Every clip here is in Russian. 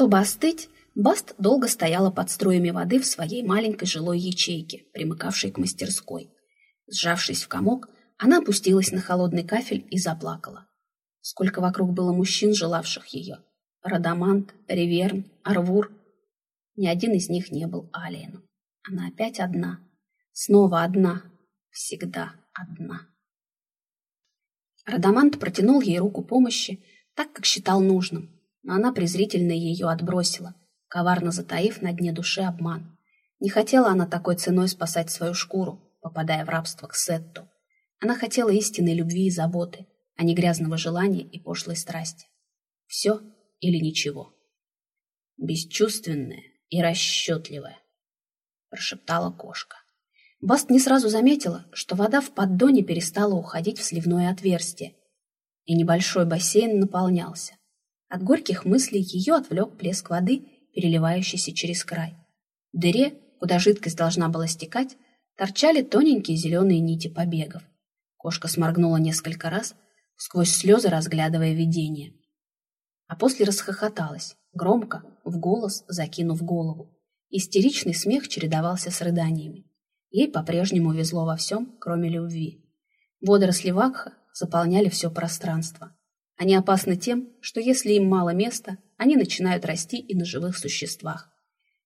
Чтобы остыть, Баст долго стояла под струями воды в своей маленькой жилой ячейке, примыкавшей к мастерской. Сжавшись в комок, она опустилась на холодный кафель и заплакала. Сколько вокруг было мужчин, желавших ее. Радамант, Реверн, Арвур. Ни один из них не был Алиеном. Она опять одна. Снова одна. Всегда одна. Радамант протянул ей руку помощи, так, как считал нужным, но она презрительно ее отбросила, коварно затаив на дне души обман. Не хотела она такой ценой спасать свою шкуру, попадая в рабство к Сетту. Она хотела истинной любви и заботы, а не грязного желания и пошлой страсти. Все или ничего. Бесчувственная и расчетливая, прошептала кошка. Баст не сразу заметила, что вода в поддоне перестала уходить в сливное отверстие, и небольшой бассейн наполнялся. От горьких мыслей ее отвлек плеск воды, переливающийся через край. В дыре, куда жидкость должна была стекать, торчали тоненькие зеленые нити побегов. Кошка сморгнула несколько раз, сквозь слезы разглядывая видение. А после расхохоталась, громко, в голос, закинув голову. Истеричный смех чередовался с рыданиями. Ей по-прежнему везло во всем, кроме любви. Водоросли вакха заполняли все пространство. Они опасны тем, что если им мало места, они начинают расти и на живых существах.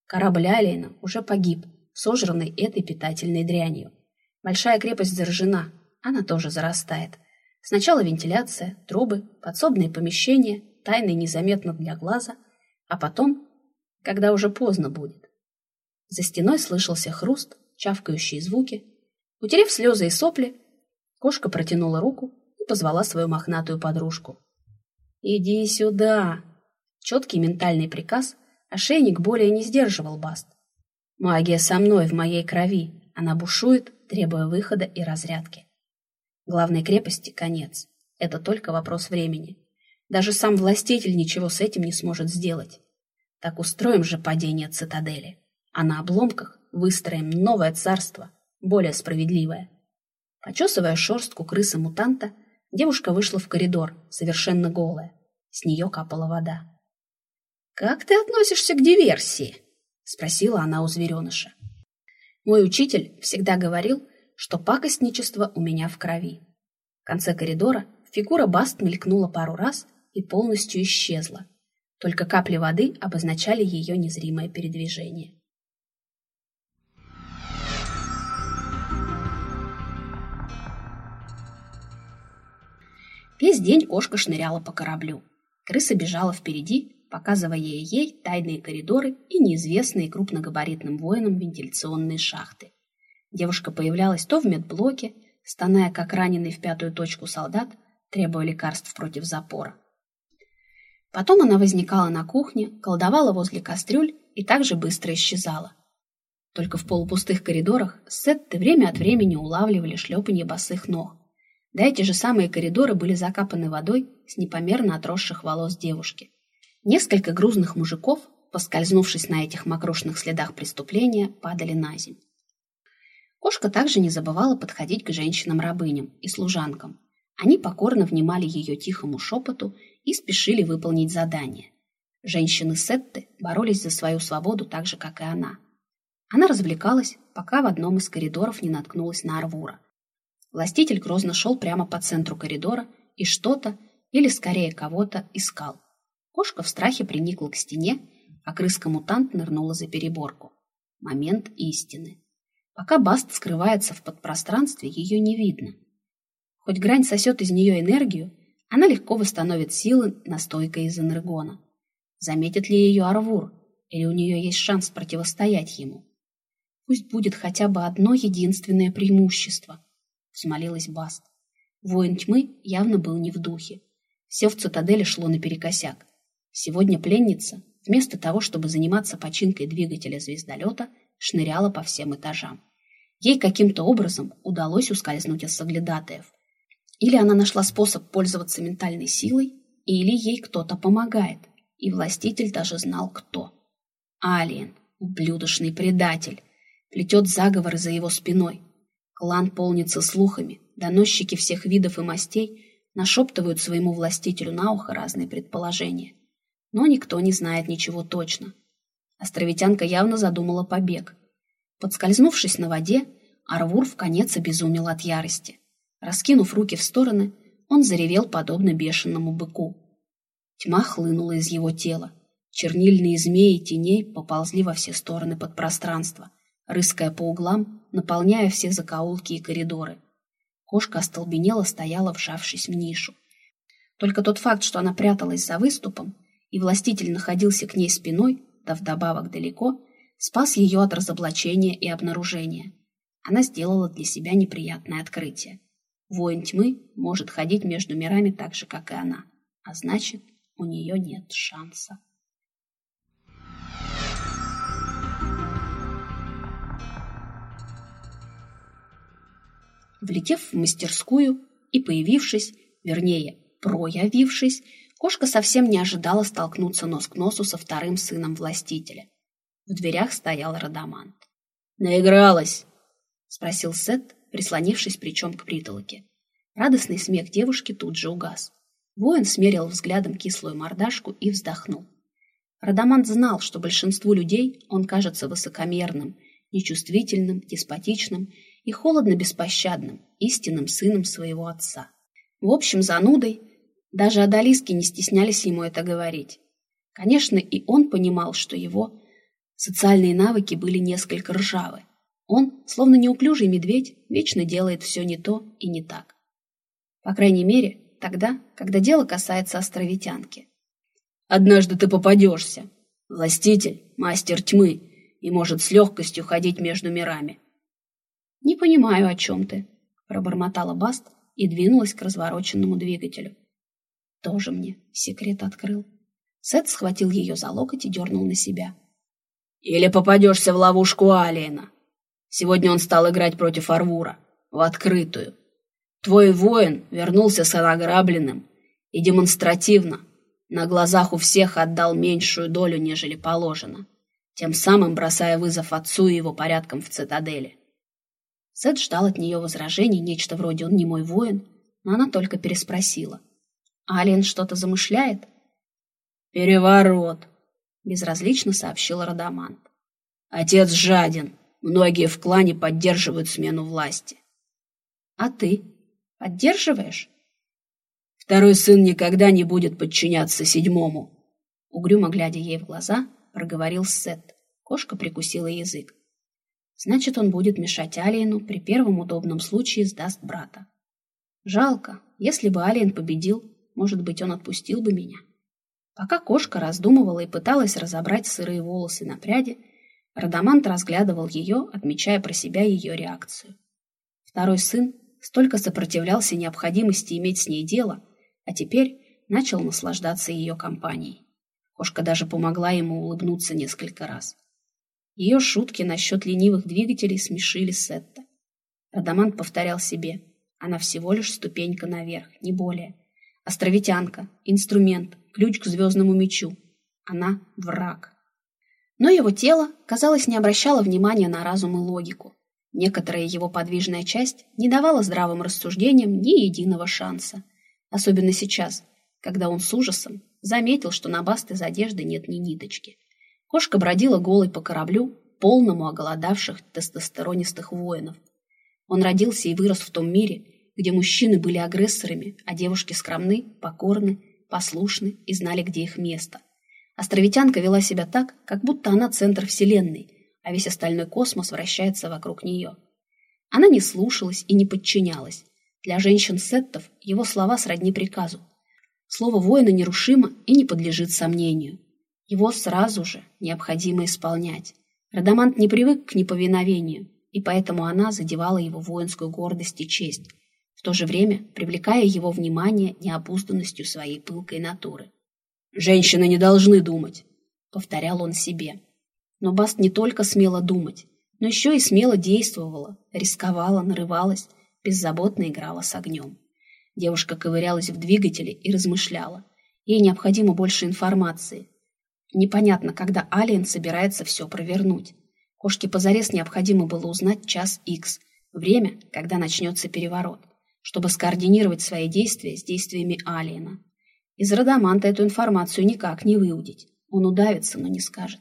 Корабль Алиена уже погиб, сожранный этой питательной дрянью. Большая крепость заражена, она тоже зарастает. Сначала вентиляция, трубы, подсобные помещения, тайны незаметно для глаза, а потом, когда уже поздно будет. За стеной слышался хруст, чавкающие звуки. Утерев слезы и сопли, кошка протянула руку и позвала свою мохнатую подружку. «Иди сюда!» Четкий ментальный приказ, ошейник более не сдерживал Баст. «Магия со мной, в моей крови. Она бушует, требуя выхода и разрядки. Главной крепости конец. Это только вопрос времени. Даже сам властитель ничего с этим не сможет сделать. Так устроим же падение цитадели. А на обломках Выстроим новое царство, более справедливое. Почесывая шерстку крысы-мутанта, девушка вышла в коридор, совершенно голая. С нее капала вода. «Как ты относишься к диверсии?» — спросила она у звереныша. Мой учитель всегда говорил, что пакостничество у меня в крови. В конце коридора фигура Баст мелькнула пару раз и полностью исчезла. Только капли воды обозначали ее незримое передвижение. Весь день кошка шныряла по кораблю. Крыса бежала впереди, показывая ей тайные коридоры и неизвестные крупногабаритным воинам вентиляционные шахты. Девушка появлялась то в медблоке, стоная как раненый в пятую точку солдат, требуя лекарств против запора. Потом она возникала на кухне, колдовала возле кастрюль и также быстро исчезала. Только в полупустых коридорах Сетты время от времени улавливали шлепанье босых ног, да эти же самые коридоры были закапаны водой с непомерно отросших волос девушки. Несколько грузных мужиков, поскользнувшись на этих мокрошных следах преступления, падали на землю. Кошка также не забывала подходить к женщинам-рабыням и служанкам. Они покорно внимали ее тихому шепоту и спешили выполнить задание. Женщины Сетты боролись за свою свободу так же, как и она. Она развлекалась, пока в одном из коридоров не наткнулась на Арвура. Властитель грозно шел прямо по центру коридора и что-то, или скорее кого-то, искал. Кошка в страхе приникла к стене, а крыска-мутант нырнула за переборку. Момент истины. Пока Баст скрывается в подпространстве, ее не видно. Хоть грань сосет из нее энергию, она легко восстановит силы настойкой из энергона. Заметит ли ее Арвур, или у нее есть шанс противостоять ему? Пусть будет хотя бы одно единственное преимущество взмолилась Баст. Воин тьмы явно был не в духе. Все в цитадели шло наперекосяк. Сегодня пленница, вместо того, чтобы заниматься починкой двигателя звездолета, шныряла по всем этажам. Ей каким-то образом удалось ускользнуть от соглядатаев. Или она нашла способ пользоваться ментальной силой, или ей кто-то помогает, и властитель даже знал, кто. Алиен, ублюдочный предатель, плетет заговоры за его спиной, Клан полнится слухами, доносчики всех видов и мастей нашептывают своему властителю на ухо разные предположения. но никто не знает ничего точно. Островитянка явно задумала побег. Подскользнувшись на воде, Арвур в конец обезумел от ярости. Раскинув руки в стороны, он заревел подобно бешеному быку. Тьма хлынула из его тела. Чернильные змеи теней поползли во все стороны под пространство, рыская по углам, наполняя все закоулки и коридоры. Кошка остолбенела стояла, вжавшись в нишу. Только тот факт, что она пряталась за выступом, и властитель находился к ней спиной, да вдобавок далеко, спас ее от разоблачения и обнаружения. Она сделала для себя неприятное открытие. Воин тьмы может ходить между мирами так же, как и она, а значит, у нее нет шанса. Влетев в мастерскую и появившись, вернее, проявившись, кошка совсем не ожидала столкнуться нос к носу со вторым сыном властителя. В дверях стоял Радамант. «Наигралась?» — спросил Сет, прислонившись плечом к притолоке. Радостный смех девушки тут же угас. Воин смерил взглядом кислую мордашку и вздохнул. Радамант знал, что большинству людей он кажется высокомерным, нечувствительным, деспотичным и холодно-беспощадным, истинным сыном своего отца. В общем, занудой, даже одолиски не стеснялись ему это говорить. Конечно, и он понимал, что его социальные навыки были несколько ржавы. Он, словно неуклюжий медведь, вечно делает все не то и не так. По крайней мере, тогда, когда дело касается островитянки. «Однажды ты попадешься. Властитель, мастер тьмы, и может с легкостью ходить между мирами. «Не понимаю, о чем ты», — пробормотала Баст и двинулась к развороченному двигателю. Тоже мне секрет открыл. Сет схватил ее за локоть и дернул на себя. «Или попадешься в ловушку Алиена. Сегодня он стал играть против Арвура, в открытую. Твой воин вернулся с награбленным и демонстративно, на глазах у всех отдал меньшую долю, нежели положено, тем самым бросая вызов отцу и его порядкам в цитадели. Сет ждал от нее возражений, нечто вроде «он не мой воин», но она только переспросила. «Алиен что-то замышляет?» «Переворот», — безразлично сообщил Радамант. «Отец жаден. Многие в клане поддерживают смену власти». «А ты? Поддерживаешь?» «Второй сын никогда не будет подчиняться седьмому», — угрюмо глядя ей в глаза, проговорил Сет. Кошка прикусила язык. Значит, он будет мешать Алиену, при первом удобном случае сдаст брата. Жалко, если бы Алиен победил, может быть, он отпустил бы меня. Пока кошка раздумывала и пыталась разобрать сырые волосы на пряди, Радамант разглядывал ее, отмечая про себя ее реакцию. Второй сын столько сопротивлялся необходимости иметь с ней дело, а теперь начал наслаждаться ее компанией. Кошка даже помогла ему улыбнуться несколько раз. Ее шутки насчет ленивых двигателей смешили Сетта. Радамант повторял себе. Она всего лишь ступенька наверх, не более. Островитянка, инструмент, ключ к звездному мечу. Она враг. Но его тело, казалось, не обращало внимания на разум и логику. Некоторая его подвижная часть не давала здравым рассуждениям ни единого шанса. Особенно сейчас, когда он с ужасом заметил, что на баст из одежды нет ни ниточки. Кошка бродила голой по кораблю, полному оголодавших тестостеронистых воинов. Он родился и вырос в том мире, где мужчины были агрессорами, а девушки скромны, покорны, послушны и знали, где их место. Островитянка вела себя так, как будто она центр вселенной, а весь остальной космос вращается вокруг нее. Она не слушалась и не подчинялась. Для женщин-сеттов его слова сродни приказу. Слово воина нерушимо и не подлежит сомнению. Его сразу же необходимо исполнять. Радамант не привык к неповиновению, и поэтому она задевала его воинскую гордость и честь, в то же время привлекая его внимание необузданностью своей пылкой натуры. «Женщины не должны думать», — повторял он себе. Но Баст не только смело думать, но еще и смело действовала, рисковала, нарывалась, беззаботно играла с огнем. Девушка ковырялась в двигателе и размышляла. Ей необходимо больше информации, Непонятно, когда Алиен собирается все провернуть. Кошке позарез необходимо было узнать час X, время, когда начнется переворот, чтобы скоординировать свои действия с действиями Алиена. Из Радаманта эту информацию никак не выудить. Он удавится, но не скажет.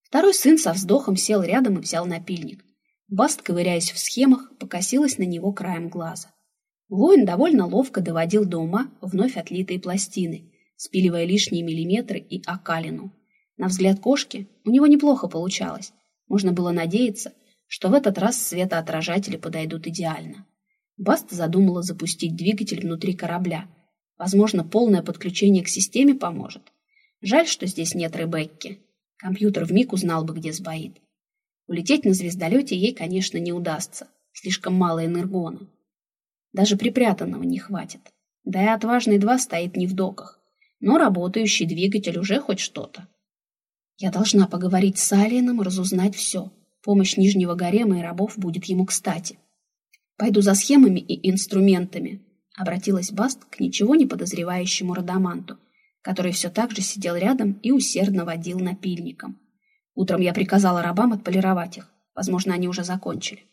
Второй сын со вздохом сел рядом и взял напильник. Баст, ковыряясь в схемах, покосилась на него краем глаза. Воин довольно ловко доводил до ума вновь отлитые пластины, спиливая лишние миллиметры и окалину. На взгляд кошки у него неплохо получалось. Можно было надеяться, что в этот раз светоотражатели подойдут идеально. Баст задумала запустить двигатель внутри корабля. Возможно, полное подключение к системе поможет. Жаль, что здесь нет Ребекки. Компьютер вмиг узнал бы, где сбоит. Улететь на звездолете ей, конечно, не удастся. Слишком мало энергона. Даже припрятанного не хватит. Да и отважный 2 стоит не в доках. Но работающий двигатель уже хоть что-то. Я должна поговорить с Алиеном и разузнать все. Помощь Нижнего Гарема и рабов будет ему кстати. Пойду за схемами и инструментами, обратилась Баст к ничего не подозревающему Радаманту, который все так же сидел рядом и усердно водил напильником. Утром я приказала рабам отполировать их. Возможно, они уже закончили.